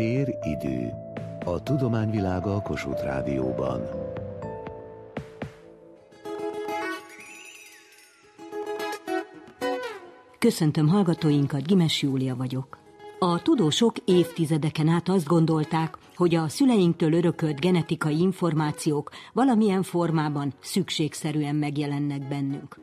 Tér-idő. A tudományvilága a Kossuth Rádióban. Köszöntöm hallgatóinkat, Gimes Júlia vagyok. A tudósok évtizedeken át azt gondolták, hogy a szüleinktől örökölt genetikai információk valamilyen formában szükségszerűen megjelennek bennünk.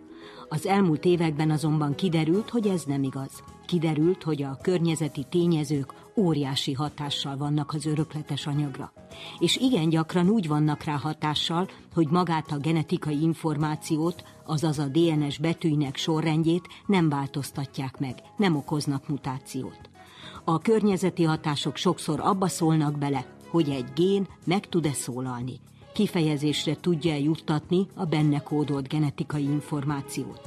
Az elmúlt években azonban kiderült, hogy ez nem igaz. Kiderült, hogy a környezeti tényezők óriási hatással vannak az örökletes anyagra. És igen gyakran úgy vannak rá hatással, hogy magát a genetikai információt, azaz a DNS betűinek sorrendjét nem változtatják meg, nem okoznak mutációt. A környezeti hatások sokszor abba szólnak bele, hogy egy gén meg tud-e szólalni, kifejezésre tudja juttatni a benne kódolt genetikai információt.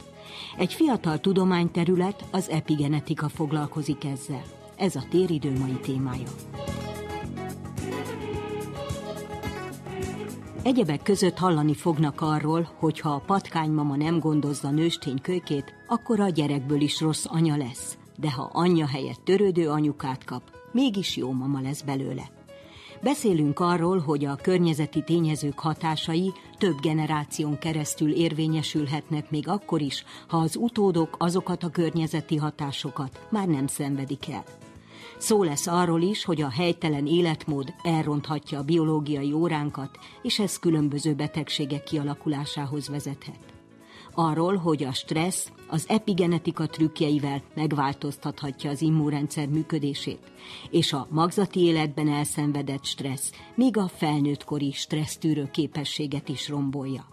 Egy fiatal tudományterület, az epigenetika foglalkozik ezzel. Ez a téridő mai témája. Egyebek között hallani fognak arról, hogy ha a patkánymama nem gondozza nőstény kölykét, akkor a gyerekből is rossz anya lesz. De ha anyja helyett törődő anyukát kap, mégis jó mama lesz belőle. Beszélünk arról, hogy a környezeti tényezők hatásai több generáción keresztül érvényesülhetnek még akkor is, ha az utódok azokat a környezeti hatásokat már nem szenvedik el. Szó lesz arról is, hogy a helytelen életmód elronthatja a biológiai óránkat, és ez különböző betegségek kialakulásához vezethet. Arról, hogy a stressz az epigenetika trükkjeivel megváltoztathatja az immunrendszer működését, és a magzati életben elszenvedett stressz még a felnőttkori stressztűrő képességet is rombolja.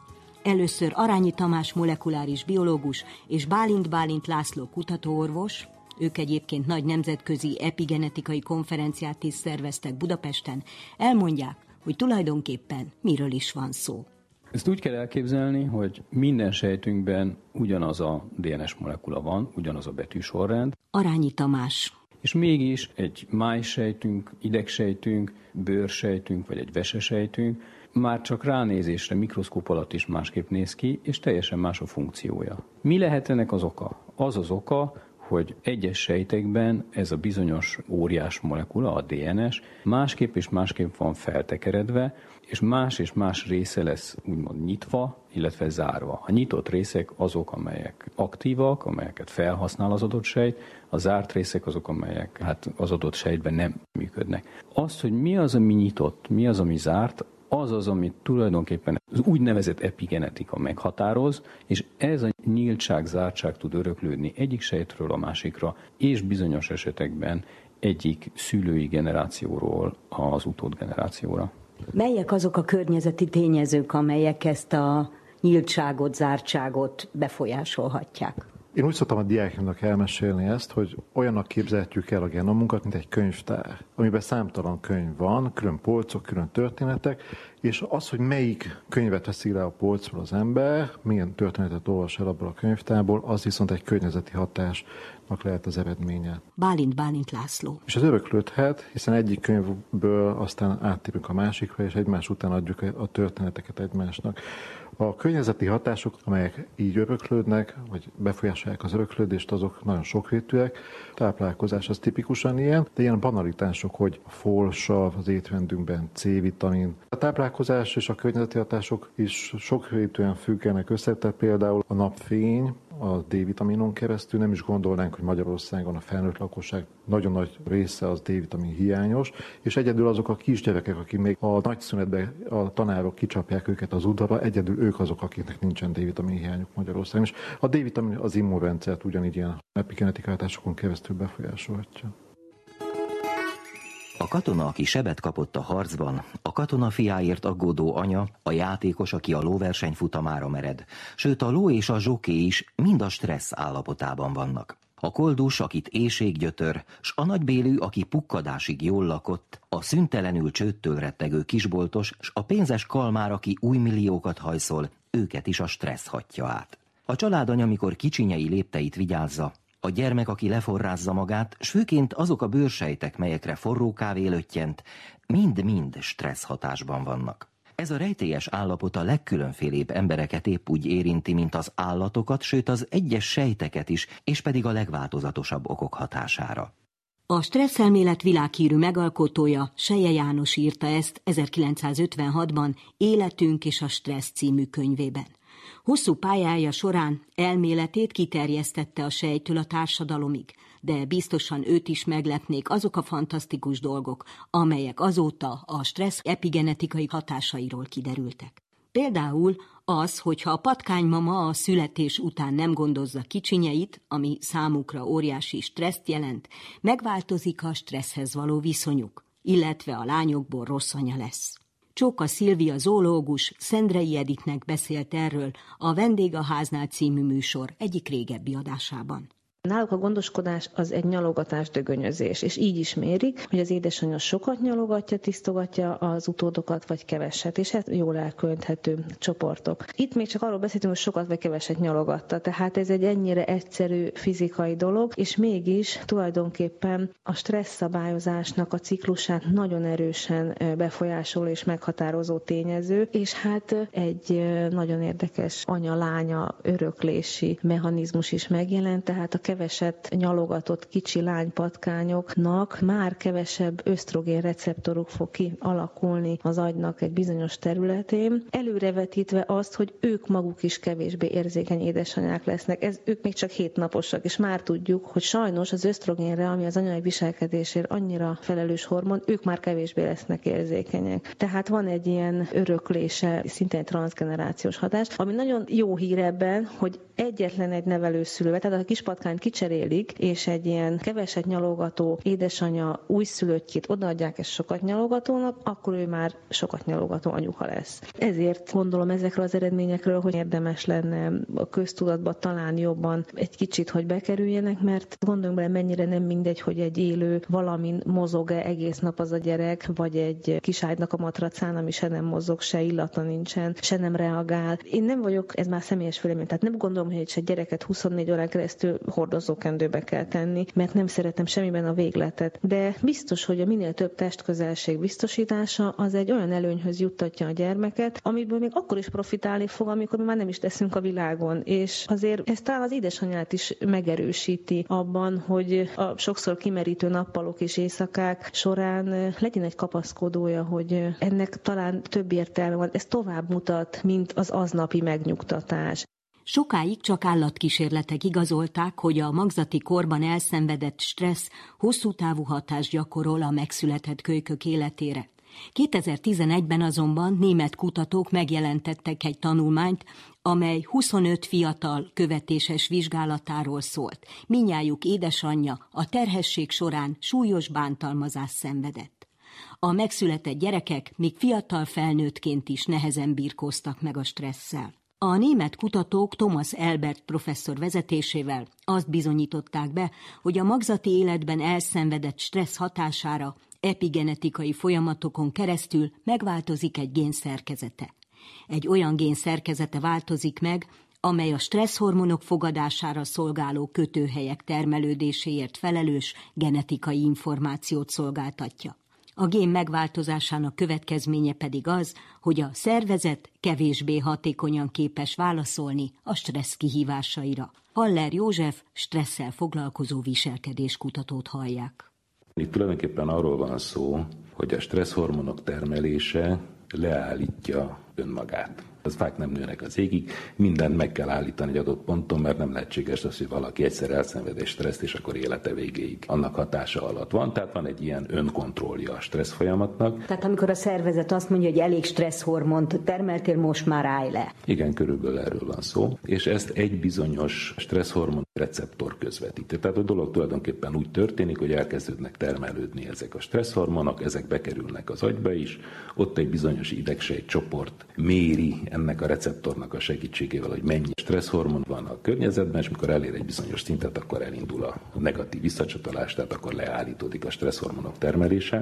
Először Arányi Tamás molekuláris biológus és Bálint Bálint László kutatóorvos, ők egyébként nagy nemzetközi epigenetikai konferenciát is szerveztek Budapesten, elmondják, hogy tulajdonképpen miről is van szó. Ezt úgy kell elképzelni, hogy minden sejtünkben ugyanaz a DNS molekula van, ugyanaz a betűsorrend. Arányi Tamás. És mégis egy májsejtünk, idegsejtünk, bőrsejtünk, vagy egy vesesejtünk már csak ránézésre mikroszkóp alatt is másképp néz ki, és teljesen más a funkciója. Mi lehet ennek az oka? Az az oka, hogy egyes sejtekben ez a bizonyos óriás molekula, a DNS, másképp és másképp van feltekeredve, és más és más része lesz úgymond nyitva, illetve zárva. A nyitott részek azok, amelyek aktívak, amelyeket felhasznál az adott sejt, a zárt részek azok, amelyek hát az adott sejtben nem működnek. Azt, hogy mi az, ami nyitott, mi az, ami zárt, az az, amit tulajdonképpen az úgynevezett epigenetika meghatároz, és ez a nyíltság, zártság tud öröklődni egyik sejtről a másikra, és bizonyos esetekben egyik szülői generációról az utódgenerációra. Melyek azok a környezeti tényezők, amelyek ezt a nyíltságot, zártságot befolyásolhatják? Én úgy szoktam a diákimnak elmesélni ezt, hogy olyannak képzelhetjük el a genomunkat, mint egy könyvtár, amiben számtalan könyv van, külön polcok, külön történetek, és az, hogy melyik könyvet veszi le a polcról az ember, milyen történetet olvas el abból a könyvtárból, az viszont egy környezeti hatásnak lehet az eredménye. Bálint Bálint László. És az öröklődhet, hiszen egyik könyvből aztán áttépünk a másikra, és egymás után adjuk a történeteket egymásnak. A környezeti hatások, amelyek így öröklődnek, vagy befolyásolják az öröklődést, azok nagyon sokrétűek. A táplálkozás az tipikusan ilyen, de ilyen banalitások, hogy a folsav az étrendünkben, C-vitamin. A táplálkozás és a környezeti hatások is sokrétűen függenek össze, tehát például a napfény, a D-vitaminon keresztül nem is gondolnánk, hogy Magyarországon a felnőtt lakosság nagyon nagy része az D-vitamin hiányos, és egyedül azok a kisgyerekek, akik még a nagy szünetben a tanárok kicsapják őket az udvarra, egyedül ők azok, akiknek nincsen D-vitamin hiányuk Magyarországon. És a D-vitamin az immunrendszert ugyanígy ilyen epigenetika hatásokon keresztül befolyásolhatja. A katona, aki sebet kapott a harcban, a katona fiáért aggódó anya, a játékos, aki a lóverseny futamára mered, sőt a ló és a zsoké is mind a stressz állapotában vannak. A koldus, akit éjség gyötör, s a nagybélű, aki pukkadásig jól lakott, a szüntelenül csőttől rettegő kisboltos, s a pénzes kalmár, aki új milliókat hajszol, őket is a stressz hatja át. A családanya, amikor kicsinyei lépteit vigyázza, a gyermek, aki leforrázza magát, s főként azok a bőrsejtek, melyekre forró kávé löttyent, mind-mind stressz hatásban vannak. Ez a rejtélyes állapot a legkülönfélébb embereket épp úgy érinti, mint az állatokat, sőt az egyes sejteket is, és pedig a legváltozatosabb okok hatására. A stresszelmélet világhírű megalkotója Seje János írta ezt 1956-ban Életünk és a stressz című könyvében. Hosszú pályája során elméletét kiterjesztette a sejtől a társadalomig, de biztosan őt is meglepnék azok a fantasztikus dolgok, amelyek azóta a stressz epigenetikai hatásairól kiderültek. Például az, hogyha a patkánymama a születés után nem gondozza kicsinyeit, ami számukra óriási stresszt jelent, megváltozik a stresszhez való viszonyuk, illetve a lányokból rossz anya lesz. Csóka Szilvia zoológus Szendrei Editnek beszélt erről a Vendég a háznál című műsor egyik régebbi adásában. Náluk a gondoskodás az egy nyalogatás, dögönyözés, és így is mérik, hogy az édesanyja sokat nyalogatja, tisztogatja az utódokat, vagy keveset, és hát jól elkönthető csoportok. Itt még csak arról beszéltünk, hogy sokat vagy keveset nyalogatta, tehát ez egy ennyire egyszerű fizikai dolog, és mégis tulajdonképpen a stressz szabályozásnak a ciklusát nagyon erősen befolyásoló és meghatározó tényező, és hát egy nagyon érdekes anya-lánya öröklési mechanizmus is megjelent, tehát a keveset nyalogatott kicsi lánypatkányoknak már kevesebb ösztrogén receptoruk fog kialakulni az agynak egy bizonyos területén, előrevetítve azt, hogy ők maguk is kevésbé érzékeny édesanyák lesznek. Ez, ők még csak hétnaposak, és már tudjuk, hogy sajnos az ösztrogénre, ami az anyai viselkedésért annyira felelős hormon, ők már kevésbé lesznek érzékenyek. Tehát van egy ilyen öröklése, szintén transgenerációs hatás, ami nagyon jó hír ebben, hogy egyetlen egy nevelőszülő, tehát a kispatkányt kicserélik, és egy ilyen keveset nyalogató édesanyja újszülöttjét odaadják ezt sokat nyalogatónak, akkor ő már sokat nyalogató anyuka lesz. Ezért gondolom ezekről az eredményekről, hogy érdemes lenne a köztudatba talán jobban egy kicsit, hogy bekerüljenek, mert gondoljunk bele, mennyire nem mindegy, hogy egy élő valamin mozog-e egész nap az a gyerek, vagy egy kiságynak a matracán, ami se nem mozog, se illata nincsen, se nem reagál. Én nem vagyok, ez már személyes vélemény, tehát nem gondolom, hogy egy gyereket 24 órán keresztül hordozókendőbe kell tenni, mert nem szeretem semmiben a végletet. De biztos, hogy a minél több testközelség biztosítása az egy olyan előnyhöz juttatja a gyermeket, amiből még akkor is profitálni fog, amikor mi már nem is teszünk a világon. És azért ez talán az édesanyát is megerősíti abban, hogy a sokszor kimerítő nappalok és éjszakák során legyen egy kapaszkodója, hogy ennek talán több értelme van. Ez tovább mutat, mint az aznapi megnyugtatás. Sokáig csak állatkísérletek igazolták, hogy a magzati korban elszenvedett stressz hosszú távú hatást gyakorol a megszületett kölykök életére. 2011-ben azonban német kutatók megjelentettek egy tanulmányt, amely 25 fiatal követéses vizsgálatáról szólt. Minnyájuk édesanyja a terhesség során súlyos bántalmazás szenvedett. A megszületett gyerekek még fiatal felnőttként is nehezen birkóztak meg a stresszel. A német kutatók Thomas Elbert professzor vezetésével azt bizonyították be, hogy a magzati életben elszenvedett stressz hatására epigenetikai folyamatokon keresztül megváltozik egy gén szerkezete. Egy olyan gén szerkezete változik meg, amely a stresszhormonok fogadására szolgáló kötőhelyek termelődéséért felelős genetikai információt szolgáltatja. A gén megváltozásának következménye pedig az, hogy a szervezet kevésbé hatékonyan képes válaszolni a stressz kihívásaira. Haller József stresszel foglalkozó viselkedéskutatót hallják. Itt tulajdonképpen arról van szó, hogy a stresszhormonok termelése leállítja önmagát az fák nem nőnek az égig, mindent meg kell állítani egy adott ponton, mert nem lehetséges az, hogy valaki egyszer elszenved egy stresszt, és akkor élete végéig annak hatása alatt van. Tehát van egy ilyen önkontrollja a stressz folyamatnak. Tehát amikor a szervezet azt mondja, hogy elég stresszhormont termeltél, most már állj le. Igen, körülbelül erről van szó. És ezt egy bizonyos stresszhormon receptor közvetít. Tehát a dolog tulajdonképpen úgy történik, hogy elkezdődnek termelődni ezek a stresszhormonok, ezek bekerülnek az agyba is, ott egy bizonyos idegsejt csoport méri ennek a receptornak a segítségével, hogy mennyi stresszhormon van a környezetben, és mikor elér egy bizonyos szintet, akkor elindul a negatív visszacsatolás, tehát akkor leállítódik a stresszhormonok termelése.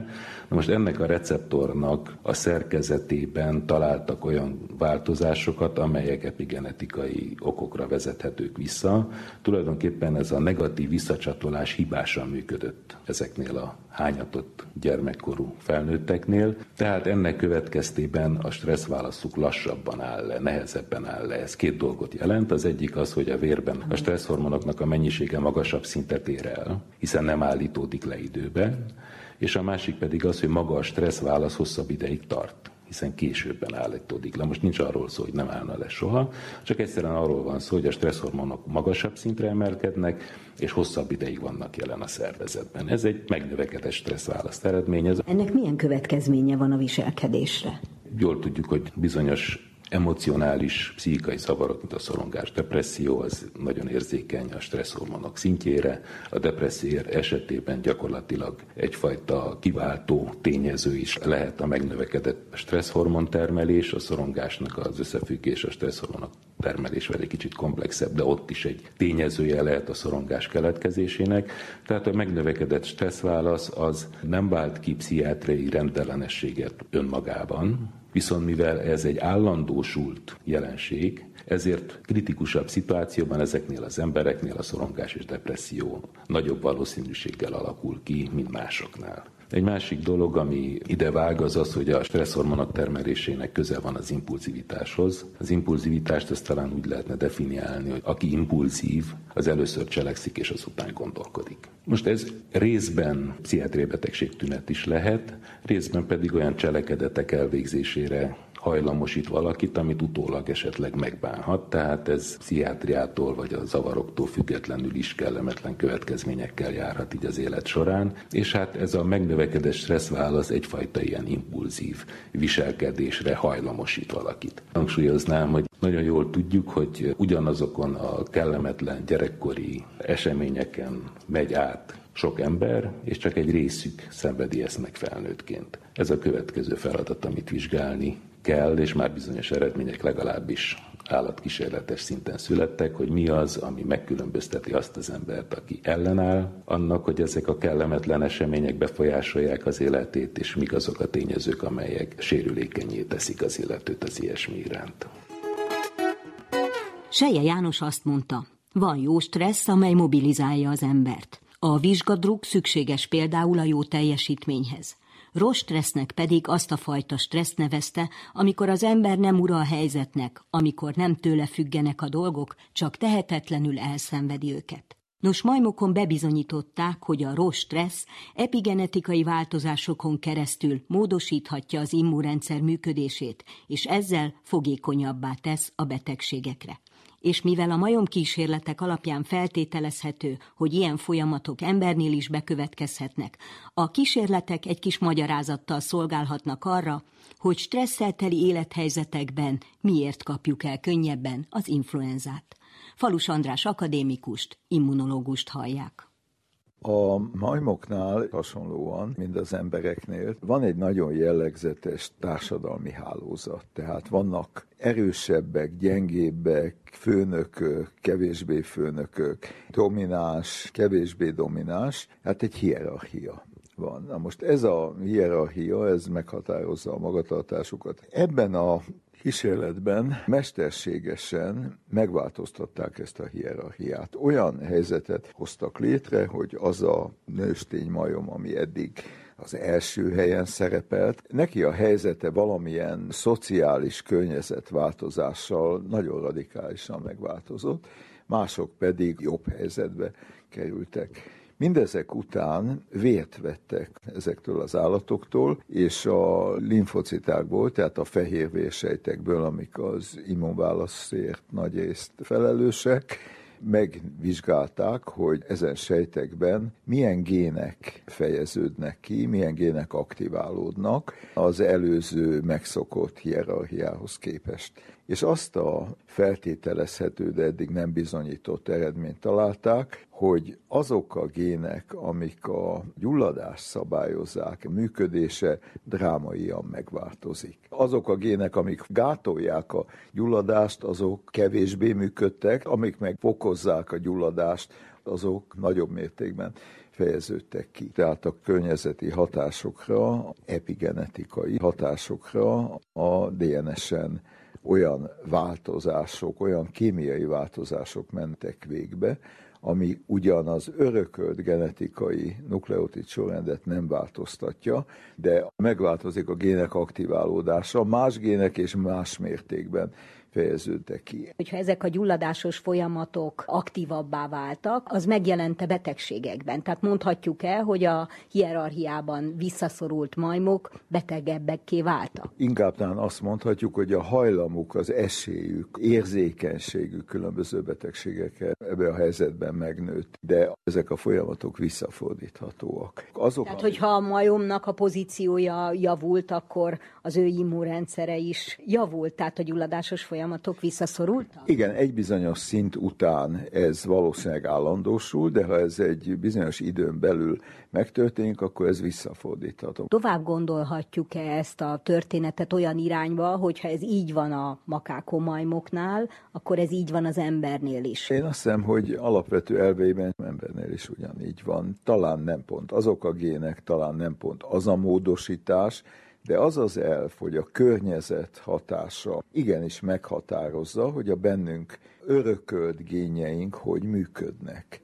Na most ennek a receptornak a szerkezetében találtak olyan változásokat, amelyek epigenetikai okokra vezethetők vissza. Tulajdonképpen ez a negatív visszacsatolás hibásan működött ezeknél a hányatott gyermekkorú felnőtteknél, tehát ennek következtében a stresszválaszuk lassabban áll le, nehezebben áll le. Ez két dolgot jelent. Az egyik az, hogy a vérben a stresszhormonoknak a mennyisége magasabb szintet ér el, hiszen nem állítódik le időben, és a másik pedig az, hogy maga a stressz válasz hosszabb ideig tart hiszen későbben állítódik le. Most nincs arról szó, hogy nem állna le soha, csak egyszerűen arról van szó, hogy a stresszhormonok magasabb szintre emelkednek, és hosszabb ideig vannak jelen a szervezetben. Ez egy megnövekedett stresszválaszt eredményez. Ennek milyen következménye van a viselkedésre? Jól tudjuk, hogy bizonyos emocionális, pszichikai zavarok, mint a szorongás, depresszió, az nagyon érzékeny a stresszhormonok szintjére. A depresszió esetében gyakorlatilag egyfajta kiváltó tényező is lehet a megnövekedett stresszhormon termelés, a szorongásnak az összefüggés a stresszhormonok termelésvel egy kicsit komplexebb, de ott is egy tényezője lehet a szorongás keletkezésének. Tehát a megnövekedett stresszválasz az nem vált ki pszichiátriai rendellenességet önmagában, Viszont mivel ez egy állandósult jelenség, ezért kritikusabb szituációban ezeknél az embereknél a szorongás és depresszió nagyobb valószínűséggel alakul ki, mint másoknál. Egy másik dolog, ami ide vág, az az, hogy a stresszhormonok termelésének köze van az impulzivitáshoz. Az impulzivitást ezt talán úgy lehetne definiálni, hogy aki impulzív, az először cselekszik, és azután gondolkodik. Most ez részben pszichiátriai betegség tünet is lehet, részben pedig olyan cselekedetek elvégzésére hajlamosít valakit, amit utólag esetleg megbánhat, tehát ez pszichiátriától vagy a zavaroktól függetlenül is kellemetlen következményekkel járhat így az élet során, és hát ez a megnövekedett stresszválasz egyfajta ilyen impulzív viselkedésre hajlamosít valakit. Hangsúlyoznám, hogy nagyon jól tudjuk, hogy ugyanazokon a kellemetlen gyerekkori eseményeken megy át sok ember, és csak egy részük szenvedi ezt meg felnőttként. Ez a következő feladat, amit vizsgálni kell, és már bizonyos eredmények legalábbis állatkísérletes szinten születtek, hogy mi az, ami megkülönbözteti azt az embert, aki ellenáll annak, hogy ezek a kellemetlen események befolyásolják az életét, és mik azok a tényezők, amelyek sérülékenyé teszik az illetőt az ilyesmi iránt. Seje János azt mondta, van jó stressz, amely mobilizálja az embert. A vizsgadruk szükséges például a jó teljesítményhez. Rossz stressznek pedig azt a fajta stressz nevezte, amikor az ember nem ura a helyzetnek, amikor nem tőle függenek a dolgok, csak tehetetlenül elszenvedi őket. Nos, majmokon bebizonyították, hogy a rossz stressz epigenetikai változásokon keresztül módosíthatja az immunrendszer működését, és ezzel fogékonyabbá tesz a betegségekre és mivel a majom kísérletek alapján feltételezhető, hogy ilyen folyamatok embernél is bekövetkezhetnek, a kísérletek egy kis magyarázattal szolgálhatnak arra, hogy stresszelteli élethelyzetekben miért kapjuk el könnyebben az influenzát. Falus András akadémikust, immunológust hallják. A majmoknál hasonlóan, mint az embereknél, van egy nagyon jellegzetes társadalmi hálózat. Tehát vannak erősebbek, gyengébbek, főnökök, kevésbé főnökök, domináns, kevésbé domináns, hát egy hierarchia van. Na most ez a hierarchia, ez meghatározza a magatartásukat. Ebben a kísérletben mesterségesen megváltoztatták ezt a hierarchiát. Olyan helyzetet hoztak létre, hogy az a nőstény majom, ami eddig az első helyen szerepelt. Neki a helyzete valamilyen szociális környezetváltozással nagyon radikálisan megváltozott, mások pedig jobb helyzetbe kerültek. Mindezek után vért vettek ezektől az állatoktól, és a linfocitákból, tehát a fehér vérsejtekből, amik az immunválaszért nagy részt felelősek, megvizsgálták, hogy ezen sejtekben milyen gének fejeződnek ki, milyen gének aktiválódnak az előző megszokott hierarchiához képest és azt a feltételezhető, de eddig nem bizonyított eredményt találták, hogy azok a gének, amik a gyulladást szabályozzák, működése drámaian megváltozik. Azok a gének, amik gátolják a gyulladást, azok kevésbé működtek, amik meg fokozzák a gyulladást, azok nagyobb mértékben fejeződtek ki. Tehát a környezeti hatásokra, epigenetikai hatásokra a DNS-en olyan változások, olyan kémiai változások mentek végbe, ami ugyan az örökölt genetikai nukleotid sorrendet nem változtatja, de megváltozik a gének aktiválódása, más gének és más mértékben fejeződtek ki. Hogyha ezek a gyulladásos folyamatok aktívabbá váltak, az megjelente betegségekben. Tehát mondhatjuk el, hogy a hierarchiában visszaszorult majmok betegebbekké váltak. Inkább talán azt mondhatjuk, hogy a hajlamuk, az esélyük, érzékenységük különböző betegségekkel ebbe a helyzetben megnőtt, de ezek a folyamatok visszafordíthatóak. Azok, Tehát, hogyha a majomnak a pozíciója javult, akkor az ő immunrendszere is javult, tehát a gyulladásos folyamat folyamatok visszaszorultak? Igen, egy bizonyos szint után ez valószínűleg állandósul, de ha ez egy bizonyos időn belül megtörténik, akkor ez visszafordítható. Tovább gondolhatjuk-e ezt a történetet olyan irányba, hogyha ez így van a makákomajmoknál, akkor ez így van az embernél is? Én azt hiszem, hogy alapvető elveiben embernél is ugyanígy van. Talán nem pont azok a gének, talán nem pont az a módosítás, de az az elf, hogy a környezet hatása igenis meghatározza, hogy a bennünk örökölt gényeink hogy működnek.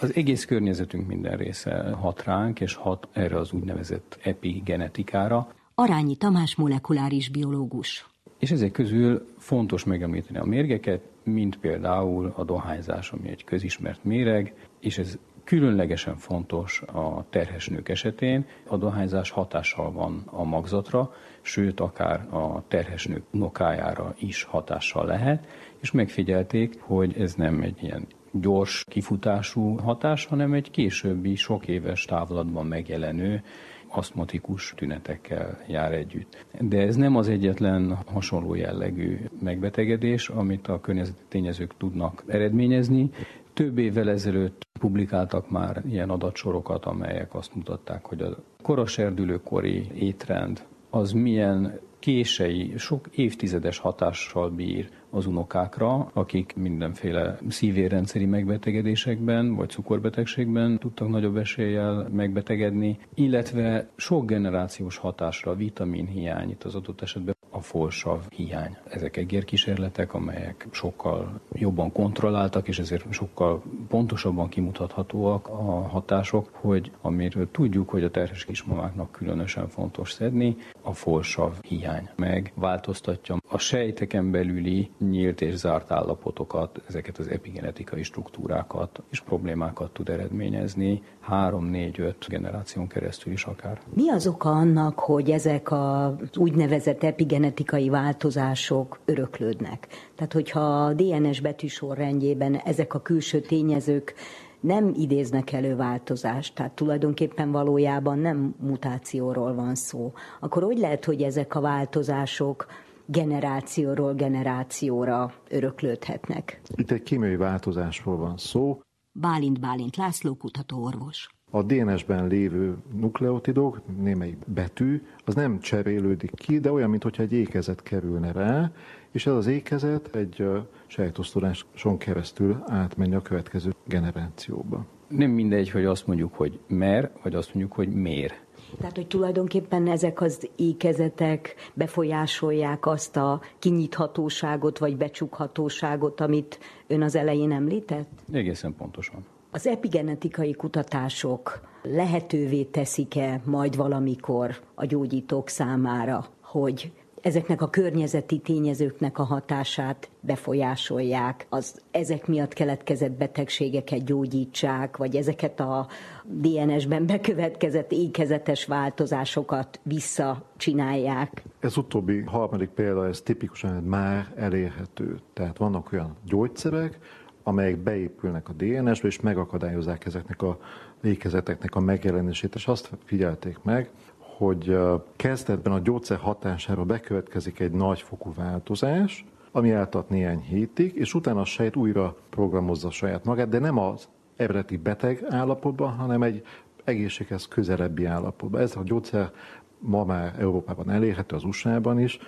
Az egész környezetünk minden része hat ránk, és hat erre az úgynevezett epigenetikára. Arányi Tamás molekuláris biológus. És ezek közül fontos megemlíteni a mérgeket, mint például a dohányzás, ami egy közismert méreg, és ez Különlegesen fontos a terhes nők esetén, a dohányzás hatással van a magzatra, sőt akár a terhes nők nokájára is hatással lehet, és megfigyelték, hogy ez nem egy ilyen gyors kifutású hatás, hanem egy későbbi sok éves távlatban megjelenő asztmatikus tünetekkel jár együtt. De ez nem az egyetlen hasonló jellegű megbetegedés, amit a környezeti tényezők tudnak eredményezni. Több évvel ezelőtt publikáltak már ilyen adatsorokat, amelyek azt mutatták, hogy a koraserdülőkori étrend az milyen kései, sok évtizedes hatással bír az unokákra, akik mindenféle szívérrendszeri megbetegedésekben vagy cukorbetegségben tudtak nagyobb eséllyel megbetegedni, illetve sok generációs hatásra, vitaminhiány, itt az adott esetben a folsav hiány. Ezek egérkísérletek, amelyek sokkal jobban kontrolláltak, és ezért sokkal pontosabban kimutathatóak a hatások, hogy amiről tudjuk, hogy a terhes kismamáknak különösen fontos szedni, a folsav hiány meg változtatja a sejteken belüli nyílt és zárt állapotokat, ezeket az epigenetikai struktúrákat és problémákat tud eredményezni, három, négy, öt generáción keresztül is akár. Mi az oka annak, hogy ezek az úgynevezett epigenetikai változások öröklődnek? Tehát, hogyha a DNS betűsorrendjében ezek a külső tényezők nem idéznek elő változást, tehát tulajdonképpen valójában nem mutációról van szó, akkor hogy lehet, hogy ezek a változások generációról generációra öröklődhetnek? Itt egy kémiai változásról van szó. Bálint Bálint László kutatóorvos. A DNS-ben lévő nukleotidok, némely betű, az nem cserélődik ki, de olyan, mintha egy ékezet kerülne rá, és ez az ékezet egy sejtosztoláson keresztül átmenni a következő generációba. Nem mindegy, hogy azt mondjuk, hogy mer, vagy azt mondjuk, hogy mér. Tehát, hogy tulajdonképpen ezek az ékezetek befolyásolják azt a kinyithatóságot, vagy becsukhatóságot, amit ön az elején említett? Egészen pontosan. Az epigenetikai kutatások lehetővé teszik-e majd valamikor a gyógyítók számára, hogy ezeknek a környezeti tényezőknek a hatását befolyásolják, az ezek miatt keletkezett betegségeket gyógyítsák, vagy ezeket a DNS-ben bekövetkezett ékezetes változásokat visszacsinálják. Ez utóbbi harmadik példa, ez tipikusan már elérhető. Tehát vannak olyan gyógyszerek, amelyek beépülnek a DNS-be, és megakadályozzák ezeknek a ékezeteknek a megjelenését, és azt figyelték meg, hogy kezdetben a gyógyszer hatására bekövetkezik egy nagyfokú változás, ami eltart néhány hétig, és utána a sejt újra programozza saját magát, de nem az eredeti beteg állapotban, hanem egy egészséghez közelebbi állapotban. Ez a gyógyszer ma már Európában elérhető, az USA-ban is,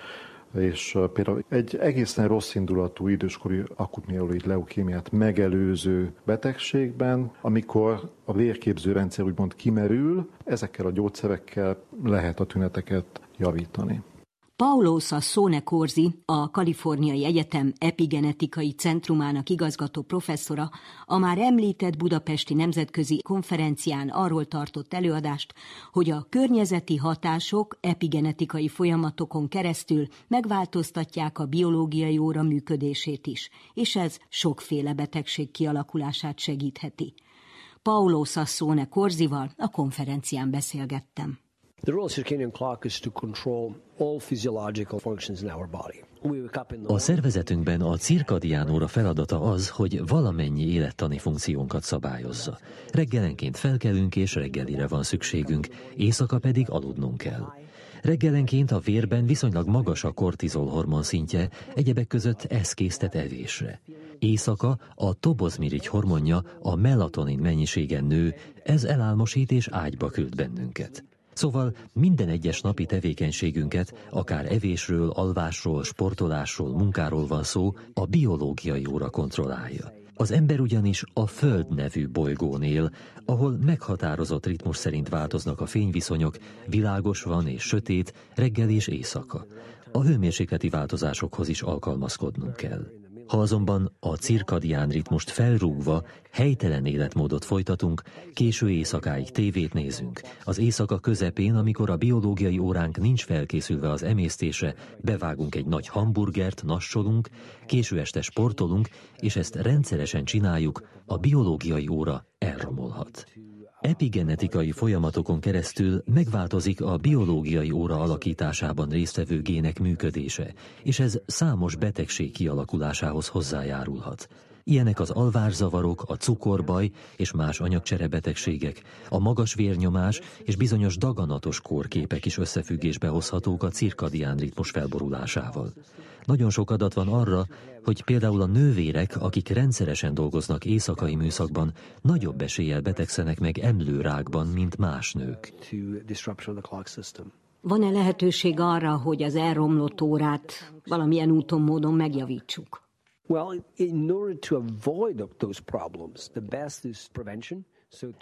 és például egy egészen rossz indulatú időskori akut mieloid leukémiát megelőző betegségben, amikor a vérképző rendszer úgymond kimerül, ezekkel a gyógyszerekkel lehet a tüneteket javítani. Paulo Sassone Corzi, a Kaliforniai Egyetem epigenetikai centrumának igazgató professzora, a már említett budapesti nemzetközi konferencián arról tartott előadást, hogy a környezeti hatások epigenetikai folyamatokon keresztül megváltoztatják a biológiai óra működését is, és ez sokféle betegség kialakulását segítheti. Paulo Sassone Korzival a konferencián beszélgettem. A szervezetünkben a cirkadián óra feladata az, hogy valamennyi élettani funkciónkat szabályozza. Reggelenként felkelünk és reggelire van szükségünk, éjszaka pedig aludnunk kell. Reggelenként a vérben viszonylag magas a kortizol hormon szintje, egyebek között ez késztet evésre. Éjszaka a tobozmirigy hormonja, a melatonin mennyisége nő, ez elálmosít és ágyba küld bennünket. Szóval minden egyes napi tevékenységünket, akár evésről, alvásról, sportolásról, munkáról van szó, a biológiai óra kontrollálja. Az ember ugyanis a Föld nevű bolygón él, ahol meghatározott ritmus szerint változnak a fényviszonyok, világos van és sötét, reggel és éjszaka. A hőmérsékleti változásokhoz is alkalmazkodnunk kell. Ha azonban a cirkadián ritmust felrúgva helytelen életmódot folytatunk, késő éjszakáig tévét nézünk, az éjszaka közepén, amikor a biológiai óránk nincs felkészülve az emésztésre, bevágunk egy nagy hamburgert, nassolunk, késő este sportolunk, és ezt rendszeresen csináljuk, a biológiai óra elromolhat. Epigenetikai folyamatokon keresztül megváltozik a biológiai óra alakításában résztvevő gének működése, és ez számos betegség kialakulásához hozzájárulhat. Ilyenek az alvárzavarok, a cukorbaj és más anyagcserebetegségek, a magas vérnyomás és bizonyos daganatos kórképek is összefüggésbe hozhatók a cirkadián ritmus felborulásával. Nagyon sok adat van arra, hogy például a nővérek, akik rendszeresen dolgoznak éjszakai műszakban, nagyobb eséllyel betegszenek meg emlőrákban, mint más nők. Van-e lehetőség arra, hogy az elromlott órát valamilyen úton, módon megjavítsuk? Well, in order to avoid those problems, the best is prevention.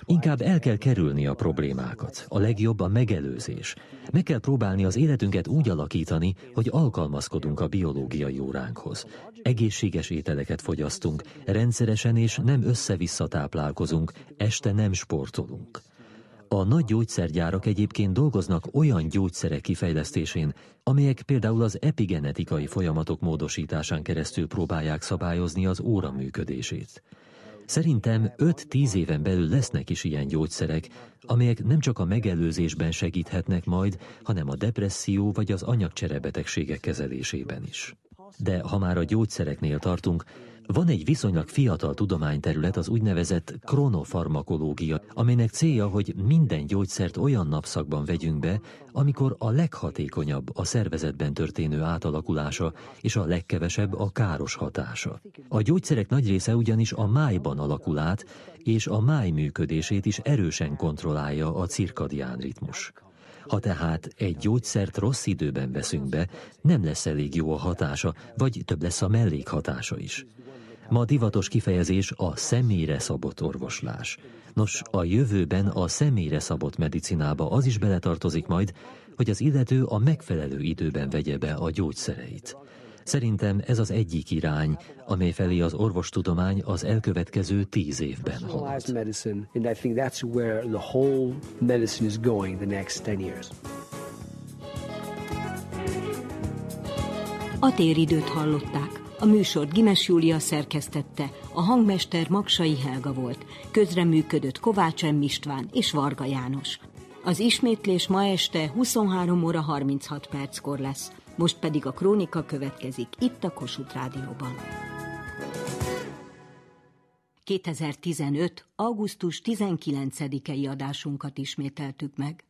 Inkább el kell kerülni a problémákat. A legjobb a megelőzés. Meg kell próbálni az életünket úgy alakítani, hogy alkalmazkodunk a biológiai óránkhoz. Egészséges ételeket fogyasztunk, rendszeresen és nem össze-vissza táplálkozunk, este nem sportolunk. A nagy gyógyszergyárak egyébként dolgoznak olyan gyógyszerek kifejlesztésén, amelyek például az epigenetikai folyamatok módosításán keresztül próbálják szabályozni az óra működését. Szerintem 5-10 éven belül lesznek is ilyen gyógyszerek, amelyek nem csak a megelőzésben segíthetnek majd, hanem a depresszió vagy az anyagcserebetegségek kezelésében is. De ha már a gyógyszereknél tartunk, van egy viszonylag fiatal tudományterület, az úgynevezett kronofarmakológia, amelynek célja, hogy minden gyógyszert olyan napszakban vegyünk be, amikor a leghatékonyabb a szervezetben történő átalakulása, és a legkevesebb a káros hatása. A gyógyszerek nagy része ugyanis a májban alakul át, és a máj működését is erősen kontrollálja a cirkadián ritmus. Ha tehát egy gyógyszert rossz időben veszünk be, nem lesz elég jó a hatása, vagy több lesz a mellékhatása is. Ma divatos kifejezés a személyre szabott orvoslás. Nos, a jövőben a személyre szabott medicinába az is beletartozik majd, hogy az illető a megfelelő időben vegye be a gyógyszereit. Szerintem ez az egyik irány, amely felé az orvostudomány az elkövetkező tíz évben halad. A téridőt hallották. A műsort Gimes Júlia szerkesztette, a hangmester Maksai Helga volt, közreműködött Kovács M. István és Varga János. Az ismétlés ma este 23 óra 36 perckor lesz, most pedig a krónika következik itt a Kossuth Rádióban. 2015. augusztus 19-i adásunkat ismételtük meg.